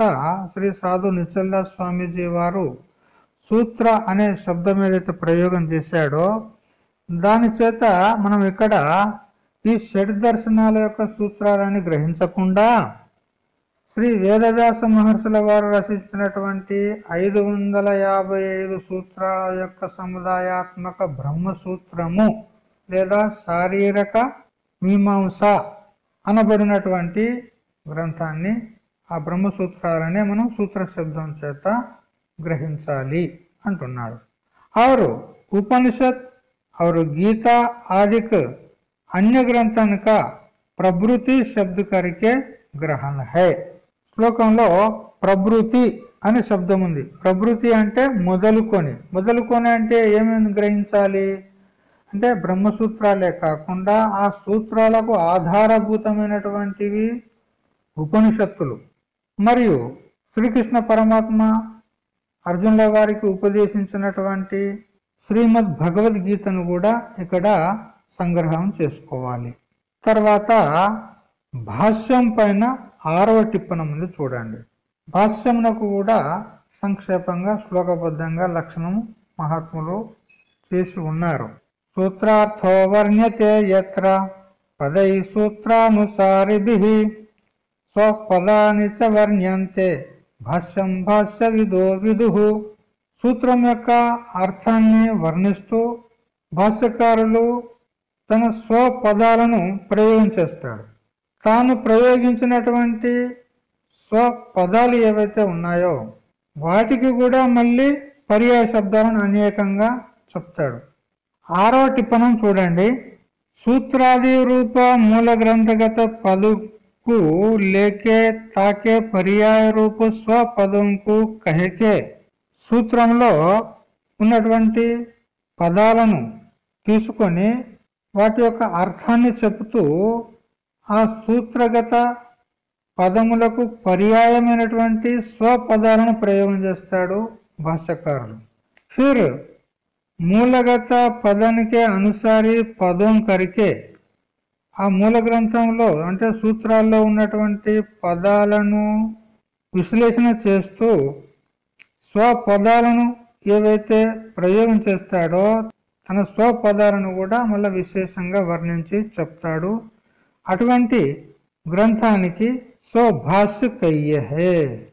S1: శ్రీ సాధు నిచల్లా స్వామీజీ వారు సూత్ర అనే శబ్దం ఏదైతే ప్రయోగం చేశాడో దాని చేత మనం ఇక్కడ ఈ షడ్ దర్శనాల యొక్క సూత్రాలని గ్రహించకుండా శ్రీ వేదవ్యాస మహర్షుల వారు రచించినటువంటి ఐదు వందల యాభై ఐదు సూత్రాల యొక్క సముదాయాత్మక బ్రహ్మసూత్రము లేదా శారీరక మీమాంస అనబడినటువంటి గ్రంథాన్ని ఆ బ్రహ్మసూత్రాలనే మనం సూత్రశబ్దం చేత గ్రహించాలి అంటున్నాడు. ఆరు ఉపనిషత్ ఆరు గీత ఆదిక్ अन्य ग्रंथन का प्रभृति शब्द करके గ్రహణ హై శ్లోకంలో ప్రభృతి అనే శబ్దం ఉంది ప్రభృతి అంటే మొదలుకొని మొదలుకొని అంటే ఏమేమి గ్రహించాలి అంటే బ్రహ్మసూత్రాలే కాకుండా ఆ సూత్రాలకు ఆధారభూతమైనటువంటివి ఉపనిషత్తులు మరియు శ్రీకృష్ణ పరమాత్మ అర్జునుల వారికి ఉపదేశించినటువంటి శ్రీమద్ భగవద్గీతను కూడా ఇక్కడ సంగ్రహం చేసుకోవాలి. తర్వాత భాష్యం పైన ఆరవ టిప్పణం ఉంది చూడండి. భాష్యమునకు కూడా సంక్షేపంగా శ్లోకబద్ధంగా లక్షణం మహాత్ములు చేసి ఉన్నారు. సూత్రార్థో వర్ణ్యతే ఎత్ర పదై సూత్రానుసారిభి స్వపదాని చ వర్ణ్యంతే భాష్యం భాష్య విదో విదు. సూత్రం యొక్క అర్థాన్ని వర్ణిస్తూ భాష్యకారులు తన స్వపదాలను ప్రయోగించేస్తాడు తాను ప్రయోగించినటువంటి స్వపదాలు ఏవైతే ఉన్నాయో వాటికి కూడా మళ్ళీ పర్యాయ శబ్దాలను అనేకంగా చెప్తాడు. ఆరో టిప్పణం చూడండి. సూత్రాది రూప మూల గ్రంథగత పదుకు లేకే తాకే పర్యాయ రూప స్వపదంకు కహకే సూత్రంలో ఉన్నటువంటి పదాలను తీసుకొని వాటి యొక్క అర్థాన్ని చెబుతూ ఆ సూత్రగత పదములకు పర్యాయమైనటువంటి స్వపదాలను ప్రయోగం చేస్తాడు భాష్యకారులు ఫిర్ మూలగత పదానికే అనుసారి పదం కరికే ఆ మూల గ్రంథంలో అంటే సూత్రాల్లో ఉన్నటువంటి పదాలను విశ్లేషణ చేస్తూ స్వపదాలను ఏవైతే ప్రయోగం చేస్తాడో తన స్వపదాలను కూడా మళ్ళీ విశేషంగా వర్ణించి చెప్తాడు. అటువంటి గ్రంథానికి స్వభాష్య కయ్యహే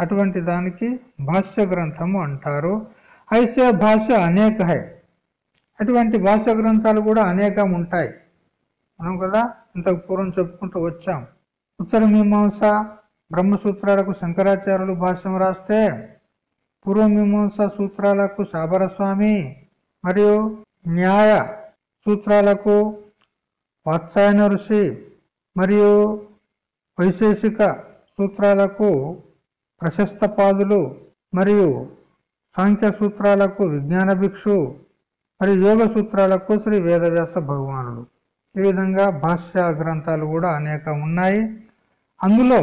S1: అటువంటి దానికి భాష్య గ్రంథము అంటారు. ఐసే భాష అనేక హై అటువంటి భాష గ్రంథాలు కూడా అనేకం ఉంటాయి. మనం కదా ఇంతకు పూర్వం చెప్పుకుంటూ వచ్చాం. ఉత్తర మీమాంస బ్రహ్మసూత్రాలకు శంకరాచార్యులు భాష్యం రాస్తే పూర్వమీమాంస సూత్రాలకు సాబరస్వామి మరియు న్యాయ సూత్రాలకు వాత్సాయన ఋషి మరియు వైశేషిక సూత్రాలకు ప్రశస్త పాదులు మరియు సాంఖ్య సూత్రాలకు విజ్ఞాన భిక్షు మరియు యోగ సూత్రాలకు శ్రీ వేదవ్యాస భగవానుడు. ఈ విధంగా భాష్య గ్రంథాలు కూడా అనేక ఉన్నాయి. అందులో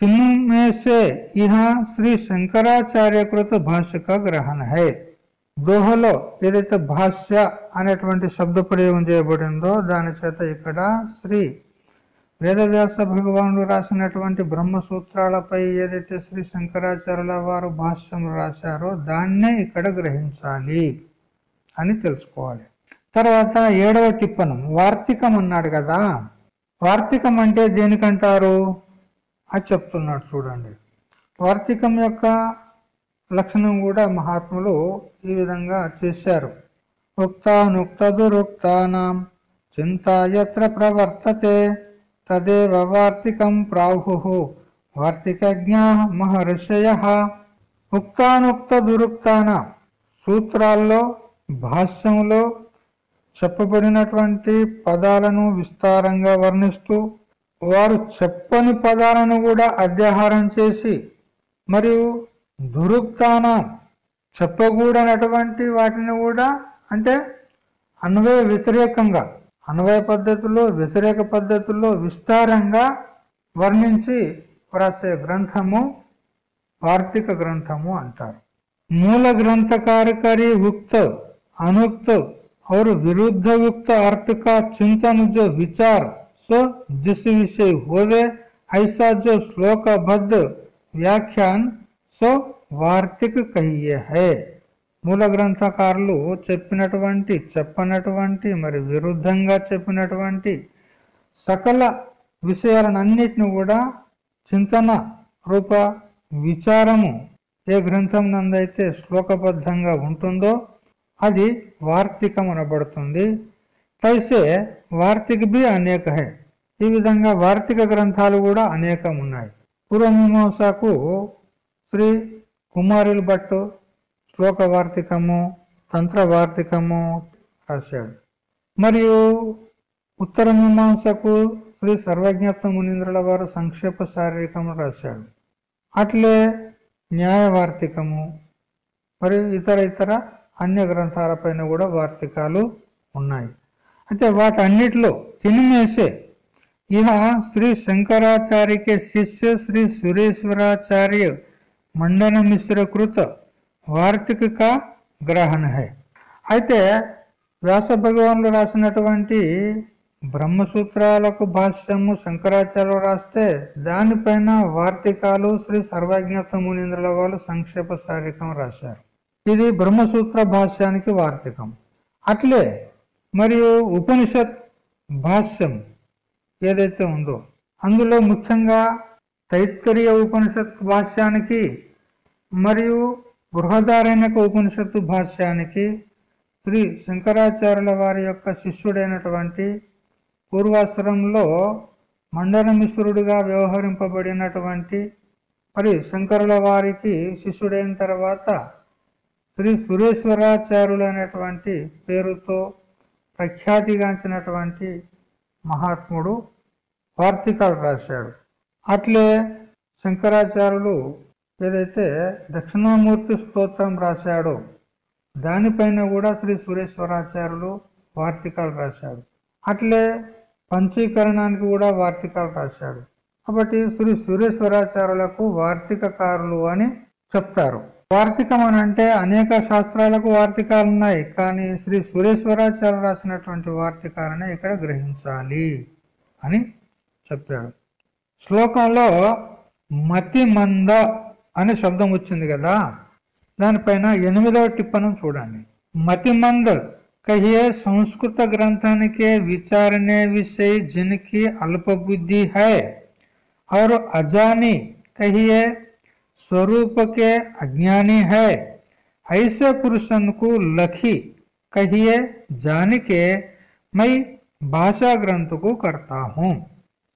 S1: చిన్మేసే ఇహ శ్రీ శంకరాచార్యకృత భాష్యక గ్రహణ హై. దోహలో ఏదైతే భాష్య అనేటువంటి శబ్ద ప్రయోగం చేయబడిందో దాని చేత ఇక్కడ శ్రీ వేదవ్యాస భగవానుడు రాసినటువంటి బ్రహ్మ సూత్రాలపై ఏదైతే శ్రీ శంకరాచార్యుల వారు భాష్యం రాశారో దాన్నే ఇక్కడ గ్రహించాలి అని తెలుసుకోవాలి. తర్వాత ఏడవ టిప్పనం వార్తికం అన్నాడు కదా. వార్తికం అంటే దేనికంటారు? అది చెప్తున్నాడు చూడండి. వార్తికం యొక్క లక్షణం కూడా మహాత్ములు ఈ విధంగా చేశారు. ఉక్తానుక్త దురుక్తానాం చింత ఎత్ర ప్రవర్తతే తదేవ వార్తికం ప్రాహు వార్తికజ్ఞ మహర్షయ. ఉక్తానుక్త దురుక్తాన సూత్రాల్లో భాష్యంలో చెప్పబడినటువంటి పదాలను విస్తారంగా వర్ణిస్తూ వారు చెప్పని పదాలను కూడా అధ్యాహారం చేసి మరియు దురుక్తాన చెప్పకూడనటువంటి వాటిని కూడా అంటే అన్వయ వ్యతిరేకంగా అన్వయ పద్ధతుల్లో వ్యతిరేక పద్ధతుల్లో విస్తారంగా వర్ణించి వ్రాసే గ్రంథము వార్తిక గ్రంథము అంటారు మూల గ్రంథకారకరి ఉక్త అనుక్త और विरुद्ध युक्त अर्थ का चिंतन जो विचार सो जिस विषय होवे ऐसा जो श्लोकबद्ध వ్యాఖ్యాన్ సో వార్తిక కయ్యే హే మూల గ్రంథకారులు చెప్పినటువంటి చెప్పనటువంటి మరి విరుద్ధంగా చెప్పినటువంటి సకల విషయాలన్నిటిని కూడా చింతన రూప విచారము ఏ గ్రంథం నందైతే శ్లోకబద్ధంగా ఉంటుందో అది వార్తికం అనబడుతుంది తైసే వార్తిక బి అనేక హై ఈ విధంగా వార్తిక గ్రంథాలు కూడా అనేకం ఉన్నాయి పూర్వమీమాంసకు శ్రీ కుమారుల భట్టు శ్లోక వార్తికము తంత్ర వార్తికము రాశాడు. మరియు ఉత్తర మీమాంసకు శ్రీ సర్వజ్ఞత్వ మునీంద్రుల వారు సంక్షేప శారీరకము రాశాడు. అట్లే న్యాయ వార్తికము మరియు ఇతర ఇతర అన్య గ్రంథాలపైన కూడా వార్తికాలు ఉన్నాయి. అయితే వాటన్నిటిలో తినిమేసే ఇహ శ్రీ శంకరాచార్యకి శిష్య శ్రీ సురేశ్వరాచార్య మండన మిశ్ర కృత వార్తిక గ్రహణ హై అయితే వ్యాస భగవానులు రాసినటువంటి బ్రహ్మసూత్రాలకు భాష్యము శంకరాచార్యులు రాస్తే దానిపైన వార్తికాలు శ్రీ సర్వజ్ఞత మునీంద్రుల వాళ్ళు సంక్షేప శారీరకం రాశారు ఇది బ్రహ్మసూత్ర భాష్యానికి వార్తికం అట్లే మరియు ఉపనిషత్ భాష్యం ఏదైతే ఉందో అందులో ముఖ్యంగా తైత్తరీయ ఉపనిషత్ భాష్యానికి మరియు బృహదారణ్యక ఉపనిషత్తు భాష్యానికి శ్రీ శంకరాచార్యుల వారి యొక్క శిష్యుడైనటువంటి పూర్వాశ్రమంలో మండనమిశ్వరుడుగా వ్యవహరింపబడినటువంటి మరి శంకరుల వారికి శిష్యుడైన తర్వాత శ్రీ సురేశ్వరాచార్యులు అనేటువంటి పేరుతో ప్రఖ్యాతిగాంచినటువంటి మహాత్ముడు వార్తికాలు రాశాడు. అట్లే శంకరాచార్యులు ఏదైతే దక్షిణామూర్తి స్తోత్రం రాశాడో దానిపైన కూడా శ్రీ సురేశ్వరాచార్యులు వార్తికాలు రాశాడు అట్లే పంచీకరణానికి కూడా వార్తికాలు రాశాడు కాబట్టి శ్రీ సురేశ్వరాచార్యులకు వార్తికకారులు అని చెప్తారు. వార్తికం అని అంటే అనేక శాస్త్రాలకు వార్తికాలు ఉన్నాయి కానీ శ్రీ సురేశ్వరాచార్యులు రాసినటువంటి వార్తికాలనే ఇక్కడ గ్రహించాలి అని చెప్పాడు శ్లోకంలో మతి మంద అనే శబ్దం వచ్చింది కదా దానిపైన ఎనిమిదవ టిప్పణం చూడండి మతి మంద कहिए संस्कृत ग्रंथन के विचारने विषय जिनकी अल्पबुद्धि है और अजानी कहिए स्वरूप के अज्ञानी है ऐसे पुरुषन को लखी कहिए जान के मैं భాషా గ్రంథకు కర్తాహు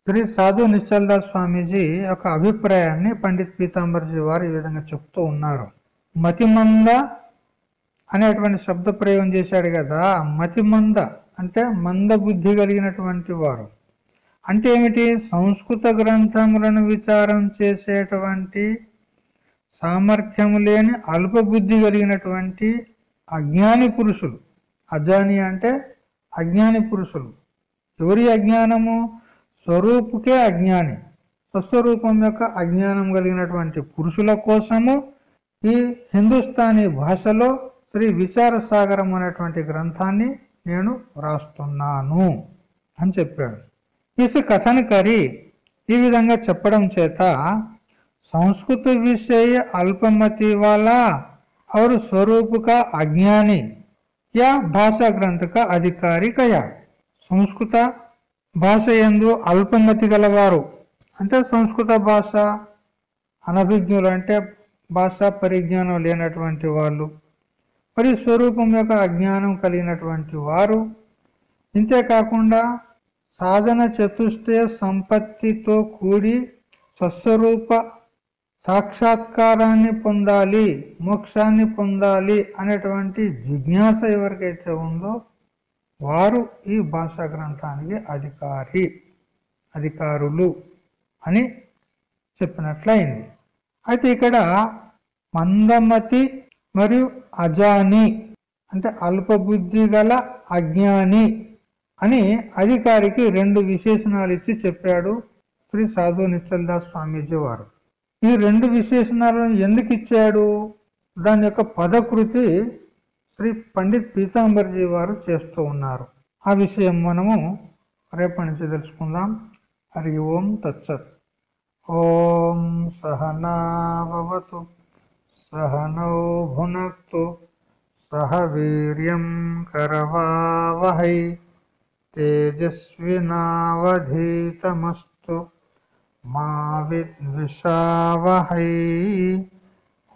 S1: శ్రీ సాధు నిశ్చల్దాస్ స్వామీజీ ఒక అభిప్రాయాన్ని పండిత్ పీతాంబర్జీ వారు ఈ విధంగా చెప్తూ ఉన్నారు. మతిమంద అనేటువంటి శబ్ద ప్రయోగం చేశాడు కదా మతిమంద అంటే మంద బుద్ధి కలిగినటువంటి వారు. అంటే ఏమిటి? సంస్కృత గ్రంథములను విచారం చేసేటువంటి సామర్థ్యం లేని అల్ప బుద్ధి కలిగినటువంటి అజ్ఞాని పురుషులు. అజాని అంటే అజ్ఞాని పురుషులు. ఎవరి అజ్ఞానము? స్వరూపుకే అజ్ఞాని. స్వస్వరూపం యొక్క అజ్ఞానం కలిగినటువంటి పురుషుల కోసము ఈ హిందుస్థానీ భాషలో శ్రీ విచార సాగరం అనేటువంటి గ్రంథాన్ని నేను వ్రాస్తున్నాను అని చెప్పాడు. ఇసు కథనకరి ఈ విధంగా చెప్పడం చేత సంస్కృత విషయ అల్పమతి వాళ్ళ అవరు స్వరూపుక అజ్ఞాని యా భాషా గ్రంథక అధికారిక అధికారి కయా సంస్కృత భాష ఎందు అల్పమతి గలవారు. అంటే సంస్కృత భాష అనభిజ్ఞులు అంటే భాషా పరిజ్ఞానం లేనటువంటి వాళ్ళు. మరి స్వరూపం యొక్క అజ్ఞానం కలిగినటువంటి వారు. ఇంతేకాకుండా సాధన చతుష్టయ సంపత్తితో కూడి స్వస్వరూప సాక్షాత్కారాన్ని పొందాలి మోక్షాన్ని పొందాలి అనేటువంటి జిజ్ఞాస ఎవరికైతే ఉందో వారు ఈ భాషా గ్రంథానికి అధికారి అధికారులు అని చెప్పినట్లయింది. అయితే ఇక్కడ మందమతి మరియు అజాని అంటే అల్పబుద్ధి గల అజ్ఞాని అని అధికారికి రెండు విశేషణాలు ఇచ్చి చెప్పాడు శ్రీ సాధు నిశ్చల్దాస్ స్వామీజీ వారు. ఈ రెండు విశేషణాలను ఎందుకు ఇచ్చాడు? దాని యొక్క పదకృతి శ్రీ పండిత్ పీతాంబర్జీ వారు చేస్తూ ఉన్నారు. ఆ విషయం మనము రేపటి నుంచి తెలుసుకుందాం. హరి ఓం తచ్చత్ ఓం సహనాభవతు సహనౌ భునక్తు సహ వీర్యం కరవావహై తేజస్వినావధీతమస్తు మా విద్విషావహై.